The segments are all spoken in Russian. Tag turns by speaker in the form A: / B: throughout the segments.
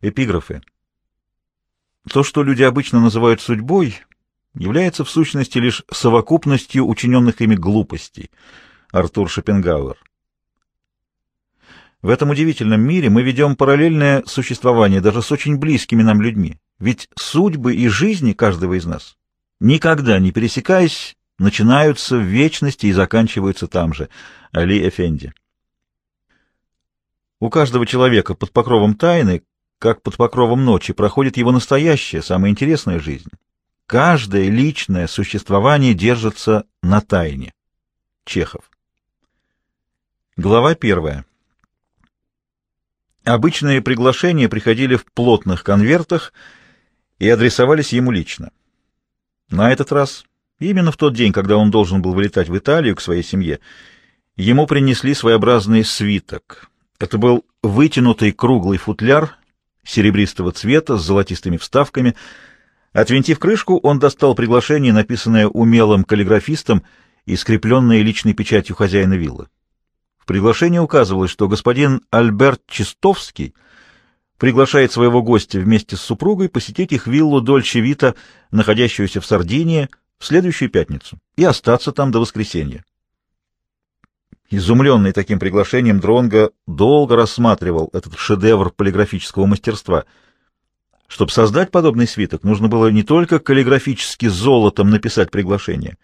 A: Эпиграфы. То, что люди обычно называют судьбой, является в сущности лишь совокупностью учиненных ими глупостей. Артур Шопенгауэр. В этом удивительном мире мы ведем параллельное существование даже с очень близкими нам людьми. Ведь судьбы и жизни каждого из нас, никогда не пересекаясь, начинаются в вечности и заканчиваются там же. Али Эфенди. У каждого человека под покровом тайны, как под покровом ночи, проходит его настоящая, самая интересная жизнь. Каждое личное существование держится на тайне. Чехов. Глава первая. Обычные приглашения приходили в плотных конвертах и адресовались ему лично. На этот раз, именно в тот день, когда он должен был вылетать в Италию к своей семье, ему принесли своеобразный свиток. Это был вытянутый круглый футляр серебристого цвета с золотистыми вставками. Отвинтив крышку, он достал приглашение, написанное умелым каллиграфистом и скрепленное личной печатью хозяина виллы. В приглашении указывалось, что господин Альберт Чистовский приглашает своего гостя вместе с супругой посетить их виллу Дольче Вита, находящуюся в Сардинии, в следующую пятницу, и остаться там до воскресенья. Изумленный таким приглашением, Дронго долго рассматривал этот шедевр полиграфического мастерства. Чтобы создать подобный свиток, нужно было не только каллиграфически золотом написать приглашение,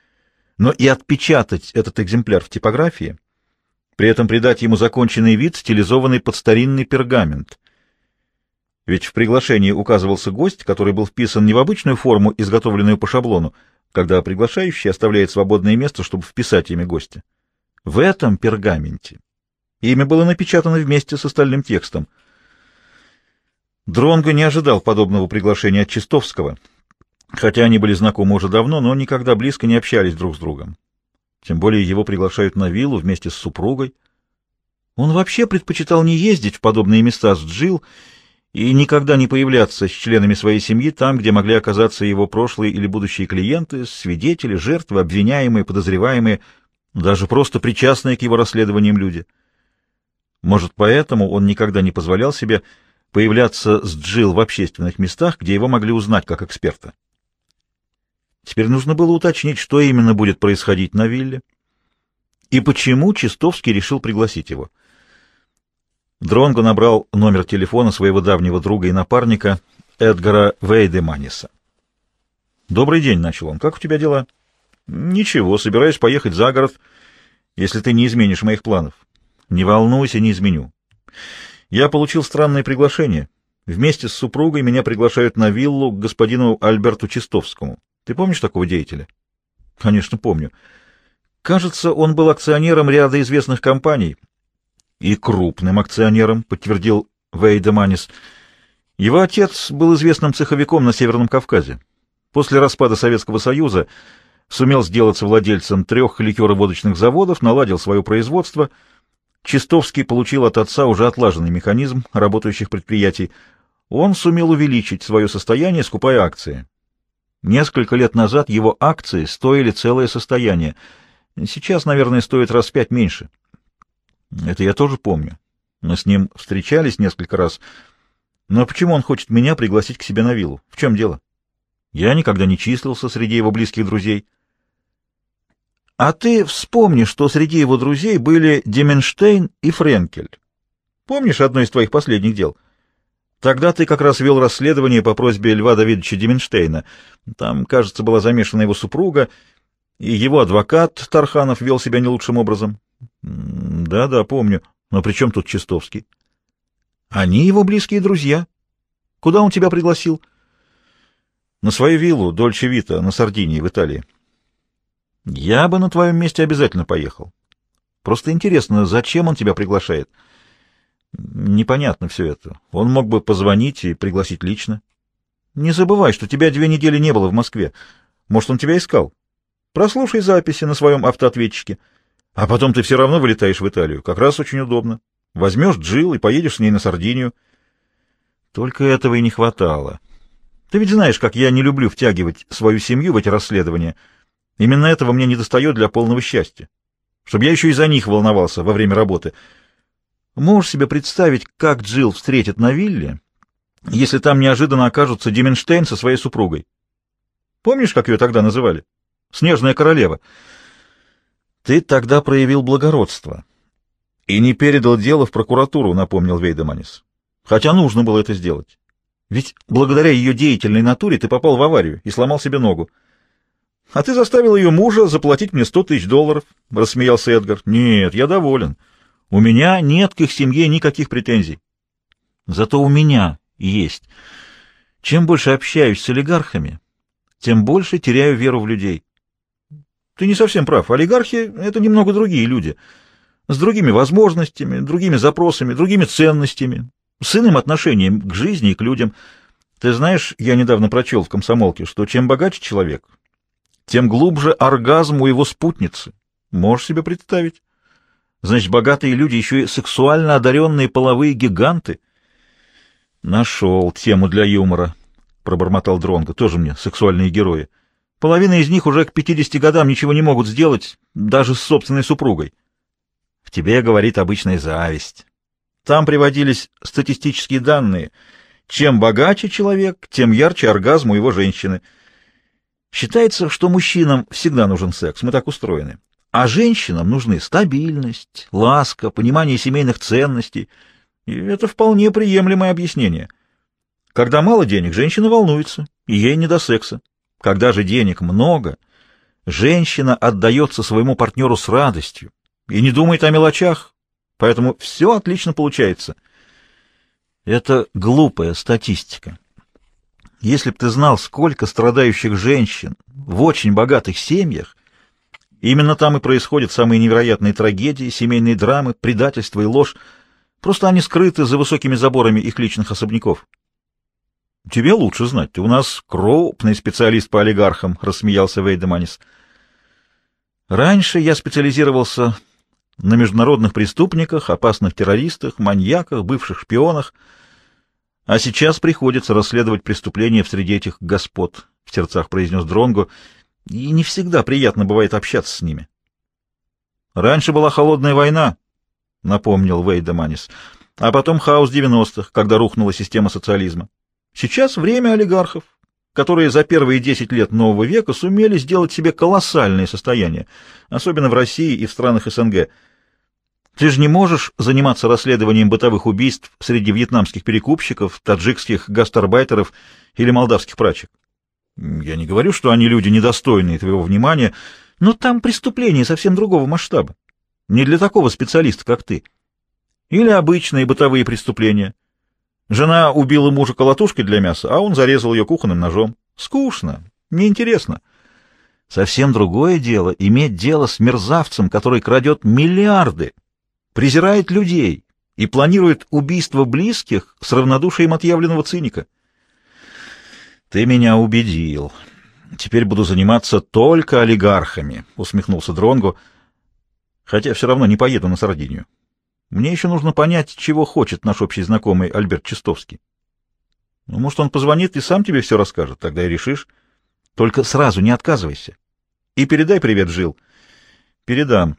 A: но и отпечатать этот экземпляр в типографии, при этом придать ему законченный вид, стилизованный под старинный пергамент. Ведь в приглашении указывался гость, который был вписан не в обычную форму, изготовленную по шаблону, когда приглашающий оставляет свободное место, чтобы вписать имя гостя. В этом пергаменте имя было напечатано вместе с остальным текстом. Дронго не ожидал подобного приглашения от Чистовского, хотя они были знакомы уже давно, но никогда близко не общались друг с другом. Тем более его приглашают на виллу вместе с супругой. Он вообще предпочитал не ездить в подобные места с Джил и никогда не появляться с членами своей семьи там, где могли оказаться его прошлые или будущие клиенты, свидетели, жертвы, обвиняемые, подозреваемые, даже просто причастные к его расследованиям люди. Может, поэтому он никогда не позволял себе появляться с Джил в общественных местах, где его могли узнать как эксперта. Теперь нужно было уточнить, что именно будет происходить на вилле и почему Чистовский решил пригласить его. Дронго набрал номер телефона своего давнего друга и напарника Эдгара Вейдеманиса. «Добрый день», — начал он. «Как у тебя дела?» «Ничего, собираюсь поехать за город, если ты не изменишь моих планов». «Не волнуйся, не изменю. Я получил странное приглашение. Вместе с супругой меня приглашают на виллу к господину Альберту Чистовскому. Ты помнишь такого деятеля? Конечно, помню. Кажется, он был акционером ряда известных компаний. И крупным акционером, подтвердил Вейдеманис. Его отец был известным цеховиком на Северном Кавказе. После распада Советского Союза сумел сделаться владельцем трех ликероводочных заводов, наладил свое производство. Чистовский получил от отца уже отлаженный механизм работающих предприятий. Он сумел увеличить свое состояние, скупая акции. Несколько лет назад его акции стоили целое состояние. Сейчас, наверное, стоит раз в пять меньше. Это я тоже помню. Мы с ним встречались несколько раз. Но почему он хочет меня пригласить к себе на виллу? В чем дело? Я никогда не числился среди его близких друзей. А ты вспомни, что среди его друзей были Деменштейн и Френкель. Помнишь одно из твоих последних дел — Тогда ты как раз вел расследование по просьбе Льва Давидовича Деменштейна. Там, кажется, была замешана его супруга, и его адвокат Тарханов вел себя не лучшим образом. Да-да, помню. Но при чем тут Чистовский? Они его близкие друзья. Куда он тебя пригласил? На свою виллу Дольче Вита на Сардинии в Италии. Я бы на твоем месте обязательно поехал. Просто интересно, зачем он тебя приглашает? — Непонятно все это. Он мог бы позвонить и пригласить лично. Не забывай, что тебя две недели не было в Москве. Может, он тебя искал? Прослушай записи на своем автоответчике. А потом ты все равно вылетаешь в Италию. Как раз очень удобно. Возьмешь Джил и поедешь с ней на Сардинию. Только этого и не хватало. Ты ведь знаешь, как я не люблю втягивать свою семью в эти расследования. Именно этого мне недостает для полного счастья. Чтобы я еще и за них волновался во время работы — Можешь себе представить, как Джилл встретит на вилле, если там неожиданно окажутся Дименштейн со своей супругой. Помнишь, как ее тогда называли? Снежная королева. Ты тогда проявил благородство и не передал дело в прокуратуру, напомнил Вейдеманис. Хотя нужно было это сделать. Ведь благодаря ее деятельной натуре ты попал в аварию и сломал себе ногу. А ты заставил ее мужа заплатить мне сто тысяч долларов, — рассмеялся Эдгар. Нет, я доволен. У меня нет к их семье никаких претензий. Зато у меня есть. Чем больше общаюсь с олигархами, тем больше теряю веру в людей. Ты не совсем прав. Олигархи — это немного другие люди. С другими возможностями, другими запросами, другими ценностями, с иным отношением к жизни и к людям. Ты знаешь, я недавно прочел в комсомолке, что чем богаче человек, тем глубже оргазм у его спутницы. Можешь себе представить? Значит, богатые люди еще и сексуально одаренные половые гиганты. Нашел тему для юмора, пробормотал Дронго. Тоже мне сексуальные герои. Половина из них уже к 50 годам ничего не могут сделать, даже с собственной супругой. В тебе говорит обычная зависть. Там приводились статистические данные. Чем богаче человек, тем ярче оргазм у его женщины. Считается, что мужчинам всегда нужен секс, мы так устроены. А женщинам нужны стабильность, ласка, понимание семейных ценностей. И это вполне приемлемое объяснение. Когда мало денег, женщина волнуется, и ей не до секса. Когда же денег много, женщина отдается своему партнеру с радостью и не думает о мелочах, Поэтому все отлично получается. Это глупая статистика. Если б ты знал, сколько страдающих женщин в очень богатых семьях, именно там и происходят самые невероятные трагедии, семейные драмы, предательство и ложь. Просто они скрыты за высокими заборами их личных особняков. Тебе лучше знать. Ты у нас крупный специалист по олигархам, — рассмеялся Вейдеманис. Раньше я специализировался на международных преступниках, опасных террористах, маньяках, бывших шпионах. А сейчас приходится расследовать преступления в среде этих господ, — в сердцах произнес Дронго, — и не всегда приятно бывает общаться с ними. Раньше была холодная война, — напомнил Вейда Манис, — а потом хаос 90-х, когда рухнула система социализма. Сейчас время олигархов, которые за первые 10 лет нового века сумели сделать себе колоссальное состояние, особенно в России и в странах СНГ — ты же не можешь заниматься расследованием бытовых убийств среди вьетнамских перекупщиков, таджикских гастарбайтеров или молдавских прачек. Я не говорю, что они люди недостойные твоего внимания, но там преступления совсем другого масштаба. Не для такого специалиста, как ты. Или обычные бытовые преступления. Жена убила мужа колотушкой для мяса, а он зарезал ее кухонным ножом. Скучно, неинтересно. Совсем другое дело — иметь дело с мерзавцем, который крадет миллиарды презирает людей и планирует убийство близких с равнодушием отъявленного циника. «Ты меня убедил. Теперь буду заниматься только олигархами», — усмехнулся Дронго. «Хотя все равно не поеду на Сардинию. Мне еще нужно понять, чего хочет наш общий знакомый Альберт Чистовский. Ну, может, он позвонит и сам тебе все расскажет, тогда и решишь. Только сразу не отказывайся. И передай привет, Жил. Передам.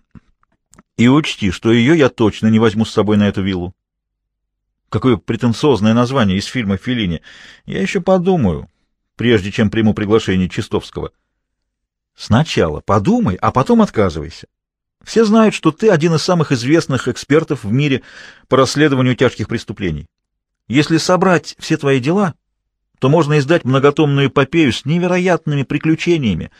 A: И учти, что ее я точно не возьму с собой на эту виллу. Какое претенциозное название из фильма Филини. Я еще подумаю, прежде чем приму приглашение Чистовского. Сначала подумай, а потом отказывайся. Все знают, что ты один из самых известных экспертов в мире по расследованию тяжких преступлений. Если собрать все твои дела, то можно издать многотомную эпопею с невероятными приключениями,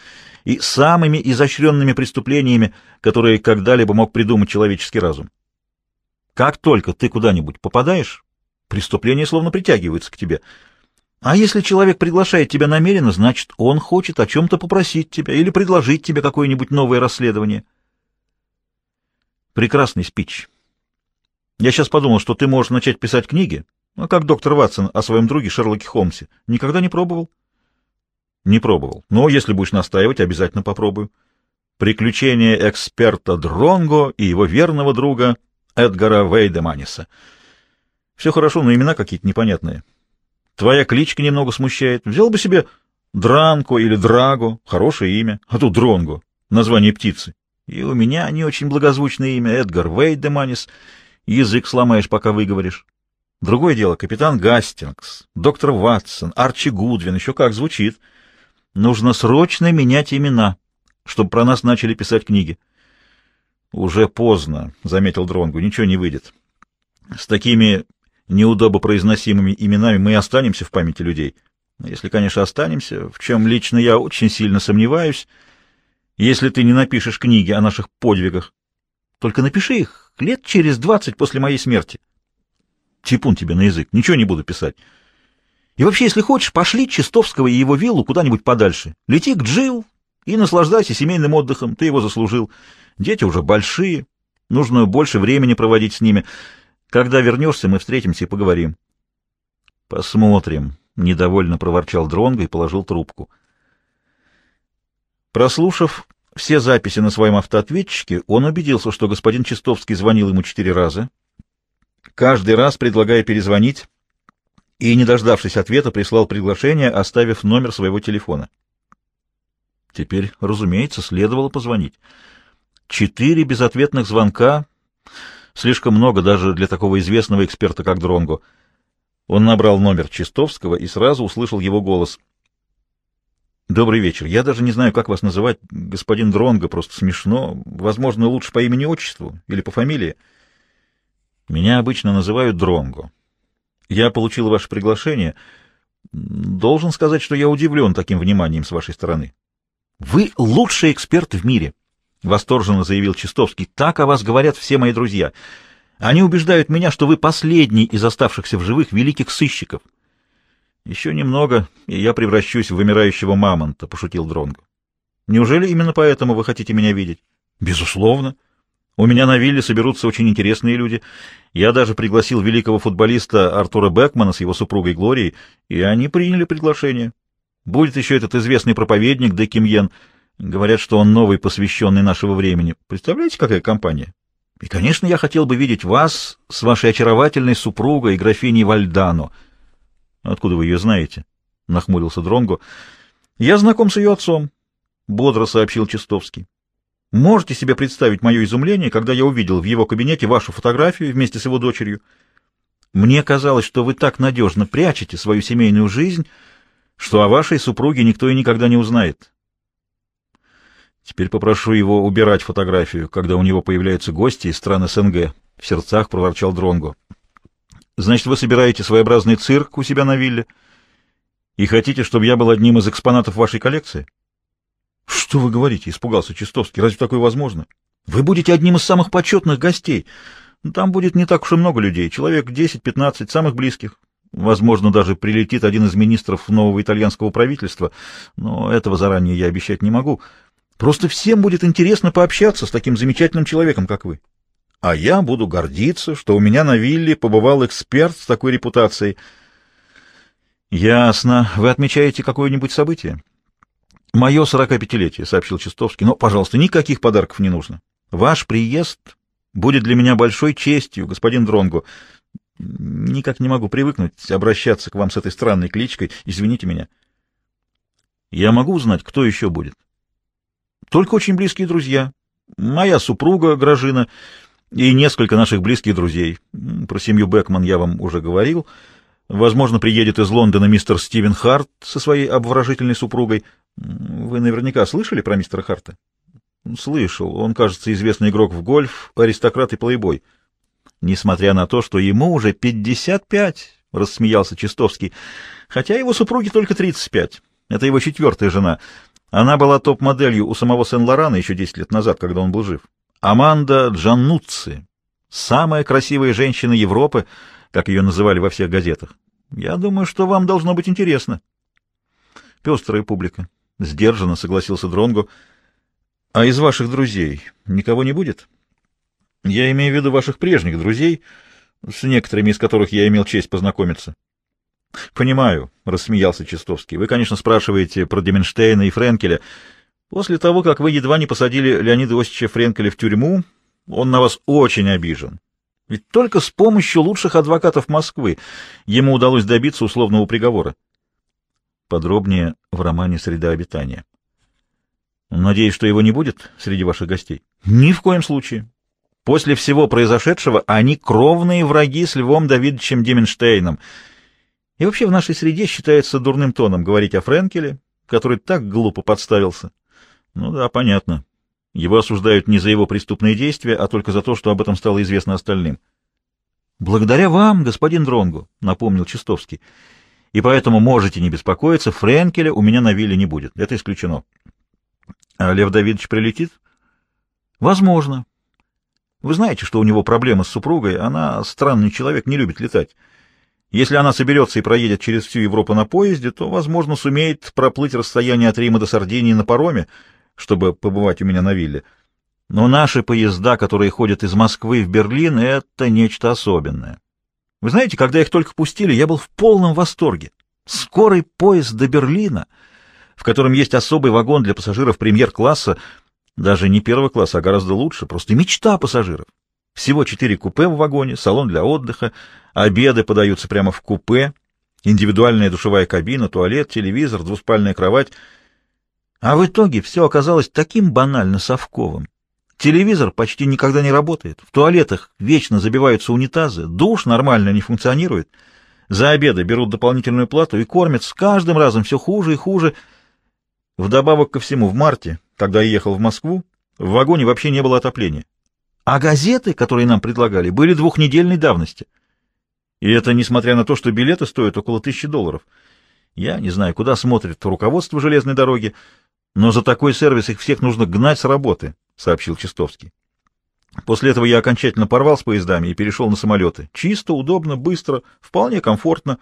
A: и самыми изощренными преступлениями, которые когда-либо мог придумать человеческий разум. Как только ты куда-нибудь попадаешь, преступления словно притягиваются к тебе. А если человек приглашает тебя намеренно, значит, он хочет о чем-то попросить тебя или предложить тебе какое-нибудь новое расследование. Прекрасный спич. Я сейчас подумал, что ты можешь начать писать книги, а как доктор Ватсон о своем друге Шерлоке Холмсе. Никогда не пробовал? Не пробовал. Но если будешь настаивать, обязательно попробую. Приключения эксперта Дронго и его верного друга Эдгара Вейдеманиса. Все хорошо, но имена какие-то непонятные. Твоя кличка немного смущает. Взял бы себе Дранко или Драго, хорошее имя, а тут Дронго, название птицы. И у меня не очень благозвучное имя, Эдгар Вейдеманис. Язык сломаешь, пока выговоришь. Другое дело, капитан Гастингс, доктор Ватсон, Арчи Гудвин, еще как звучит. Нужно срочно менять имена, чтобы про нас начали писать книги. Уже поздно, — заметил Дронгу, — ничего не выйдет. С такими неудобопроизносимыми именами мы останемся в памяти людей. Если, конечно, останемся, в чем лично я очень сильно сомневаюсь, если ты не напишешь книги о наших подвигах. Только напиши их лет через двадцать после моей смерти. Типун тебе на язык, ничего не буду писать. И вообще, если хочешь, пошли Чистовского и его виллу куда-нибудь подальше. Лети к Джил и наслаждайся семейным отдыхом, ты его заслужил. Дети уже большие, нужно больше времени проводить с ними. Когда вернешься, мы встретимся и поговорим. Посмотрим, — недовольно проворчал Дронго и положил трубку. Прослушав все записи на своем автоответчике, он убедился, что господин Чистовский звонил ему четыре раза, каждый раз предлагая перезвонить, и, не дождавшись ответа, прислал приглашение, оставив номер своего телефона. Теперь, разумеется, следовало позвонить. Четыре безответных звонка — слишком много даже для такого известного эксперта, как Дронго. Он набрал номер Чистовского и сразу услышал его голос. «Добрый вечер. Я даже не знаю, как вас называть. Господин Дронго, просто смешно. Возможно, лучше по имени-отчеству или по фамилии. Меня обычно называют Дронго. Я получил ваше приглашение. Должен сказать, что я удивлен таким вниманием с вашей стороны. Вы лучший эксперт в мире, — восторженно заявил Чистовский. Так о вас говорят все мои друзья. Они убеждают меня, что вы последний из оставшихся в живых великих сыщиков. Еще немного, и я превращусь в вымирающего мамонта, — пошутил Дронго. Неужели именно поэтому вы хотите меня видеть? Безусловно. У меня на вилле соберутся очень интересные люди. Я даже пригласил великого футболиста Артура Бекмана с его супругой Глорией, и они приняли приглашение. Будет еще этот известный проповедник Де. Говорят, что он новый посвященный нашего времени. Представляете, какая компания? И, конечно, я хотел бы видеть вас с вашей очаровательной супругой, графиней Вальдано. Откуда вы ее знаете? — нахмурился Дронго. Я знаком с ее отцом, — бодро сообщил Чистовский. Можете себе представить мое изумление, когда я увидел в его кабинете вашу фотографию вместе с его дочерью? Мне казалось, что вы так надежно прячете свою семейную жизнь, что о вашей супруге никто и никогда не узнает. Теперь попрошу его убирать фотографию, когда у него появляются гости из стран СНГ. В сердцах проворчал Дронго. Значит, вы собираете своеобразный цирк у себя на вилле и хотите, чтобы я был одним из экспонатов вашей коллекции? Что вы говорите? Испугался Чистовский. Разве такое возможно? Вы будете одним из самых почетных гостей. Там будет не так уж и много людей, человек 10-15, самых близких. Возможно, даже прилетит один из министров нового итальянского правительства, но этого заранее я обещать не могу. Просто всем будет интересно пообщаться с таким замечательным человеком, как вы. А я буду гордиться, что у меня на вилле побывал эксперт с такой репутацией. Ясно. Вы отмечаете какое-нибудь событие? Мое сорокапятилетие, сообщил Чистовский. Но, пожалуйста, никаких подарков не нужно. Ваш приезд будет для меня большой честью, господин Дронгу. Никак не могу привыкнуть обращаться к вам с этой странной кличкой. Извините меня. Я могу узнать, кто еще будет? Только очень близкие друзья. Моя супруга Гражина и несколько наших близких друзей. Про семью Бекман я вам уже говорил. Возможно, приедет из Лондона мистер Стивен Харт со своей обворожительной супругой. Вы наверняка слышали про мистера Харта? Слышал. Он, кажется, известный игрок в гольф, аристократ и плейбой несмотря на то, что ему уже 55, — рассмеялся Чистовский, — хотя его супруге только 35. Это его четвертая жена. Она была топ-моделью у самого Сен-Лорана еще 10 лет назад, когда он был жив. Аманда Джаннуцци, самая красивая женщина Европы, как ее называли во всех газетах. Я думаю, что вам должно быть интересно. Пестрая публика. Сдержанно согласился Дронго. А из ваших друзей никого не будет? — я имею в виду ваших прежних друзей, с некоторыми из которых я имел честь познакомиться. — Понимаю, — рассмеялся Чистовский. — Вы, конечно, спрашиваете про Деменштейна и Френкеля. После того, как вы едва не посадили Леонида Иосифовича Френкеля в тюрьму, он на вас очень обижен. Ведь только с помощью лучших адвокатов Москвы ему удалось добиться условного приговора. Подробнее в романе «Среда обитания». Надеюсь, что его не будет среди ваших гостей? Ни в коем случае. После всего произошедшего они кровные враги с Львом Давидовичем Деменштейном. И вообще в нашей среде считается дурным тоном говорить о Френкеле, который так глупо подставился. Ну да, понятно. Его осуждают не за его преступные действия, а только за то, что об этом стало известно остальным. «Благодаря вам, господин Дронгу», — напомнил Чистовский. «И поэтому можете не беспокоиться, Френкеля у меня на вилле не будет. Это исключено». «А Лев Давидович прилетит?» «Возможно. Вы знаете, что у него проблема с супругой. Она странный человек, не любит летать. Если она соберется и проедет через всю Европу на поезде, то, возможно, сумеет проплыть расстояние от Рима до Сардинии на пароме, чтобы побывать у меня на вилле. Но наши поезда, которые ходят из Москвы в Берлин, — это нечто особенное. Вы знаете, когда их только пустили, я был в полном восторге. Скорый поезд до Берлина, в котором есть особый вагон для пассажиров премьер-класса, даже не первого класса, а гораздо лучше, просто мечта пассажиров. Всего четыре купе в вагоне, салон для отдыха, обеды подаются прямо в купе, индивидуальная душевая кабина, туалет, телевизор, двуспальная кровать. А в итоге все оказалось таким банально совковым. Телевизор почти никогда не работает, в туалетах вечно забиваются унитазы, душ нормально не функционирует, за обеды берут дополнительную плату и кормят с каждым разом все хуже и хуже. Вдобавок ко всему, в марте, когда я ехал в Москву, в вагоне вообще не было отопления. А газеты, которые нам предлагали, были двухнедельной давности. И это несмотря на то, что билеты стоят около тысячи долларов. Я не знаю, куда смотрит руководство железной дороги, но за такой сервис их всех нужно гнать с работы сообщил Чистовский. После этого я окончательно порвал с поездами и перешел на самолеты. Чисто, удобно, быстро, вполне комфортно,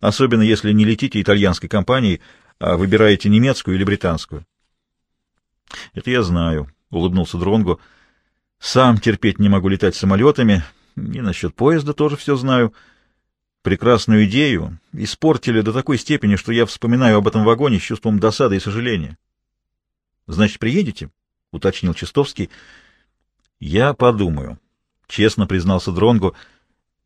A: особенно если не летите итальянской компанией, а выбираете немецкую или британскую. — Это я знаю, — улыбнулся Дронго. — Сам терпеть не могу летать самолетами, и насчет поезда тоже все знаю. Прекрасную идею испортили до такой степени, что я вспоминаю об этом вагоне с чувством досады и сожаления. — Значит, приедете? — уточнил Чистовский. — Я подумаю, — честно признался Дронгу.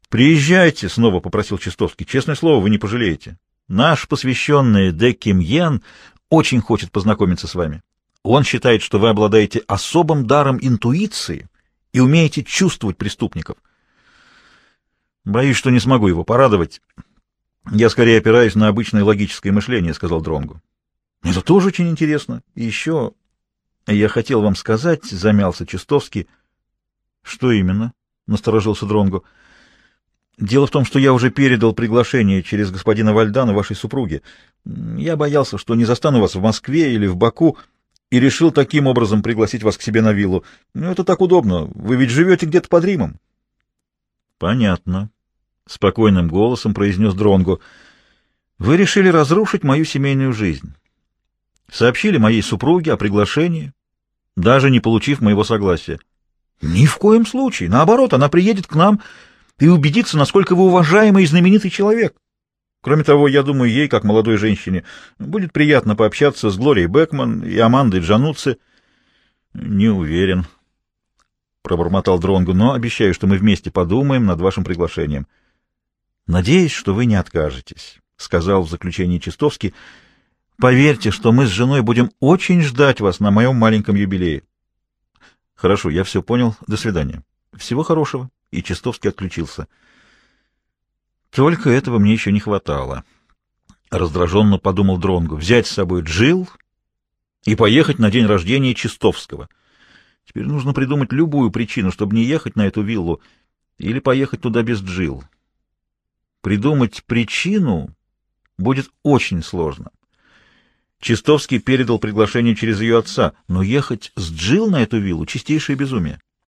A: Приезжайте, — снова попросил Чистовский. — Честное слово, вы не пожалеете. Наш посвященный Де Ким Йен очень хочет познакомиться с вами. Он считает, что вы обладаете особым даром интуиции и умеете чувствовать преступников. Боюсь, что не смогу его порадовать. Я скорее опираюсь на обычное логическое мышление, — сказал Дронгу. Это тоже очень интересно. И еще я хотел вам сказать, замялся Чистовский. Что именно? насторожился Дронгу. Дело в том, что я уже передал приглашение через господина Вальдана вашей супруге. Я боялся, что не застану вас в Москве или в Баку, и решил таким образом пригласить вас к себе на виллу. Ну, это так удобно. Вы ведь живете где-то под Римом. Понятно, спокойным голосом произнес Дронгу. Вы решили разрушить мою семейную жизнь. Сообщили моей супруге о приглашении, даже не получив моего согласия. Ни в коем случае. Наоборот, она приедет к нам и убедится, насколько вы уважаемый и знаменитый человек. Кроме того, я думаю, ей, как молодой женщине, будет приятно пообщаться с Глорией Бекман и Амандой Джануци. Не уверен, — пробормотал Дронгу, — но обещаю, что мы вместе подумаем над вашим приглашением. — Надеюсь, что вы не откажетесь, — сказал в заключении Чистовский, — Поверьте, что мы с женой будем очень ждать вас на моем маленьком юбилее. Хорошо, я все понял. До свидания. Всего хорошего. И Чистовский отключился. Только этого мне еще не хватало. Раздраженно подумал Дронгу. Взять с собой Джил и поехать на день рождения Чистовского. Теперь нужно придумать любую причину, чтобы не ехать на эту виллу или поехать туда без Джил. Придумать причину будет очень сложно. Чистовский передал приглашение через ее отца, но ехать с Джил на эту виллу — чистейшее безумие.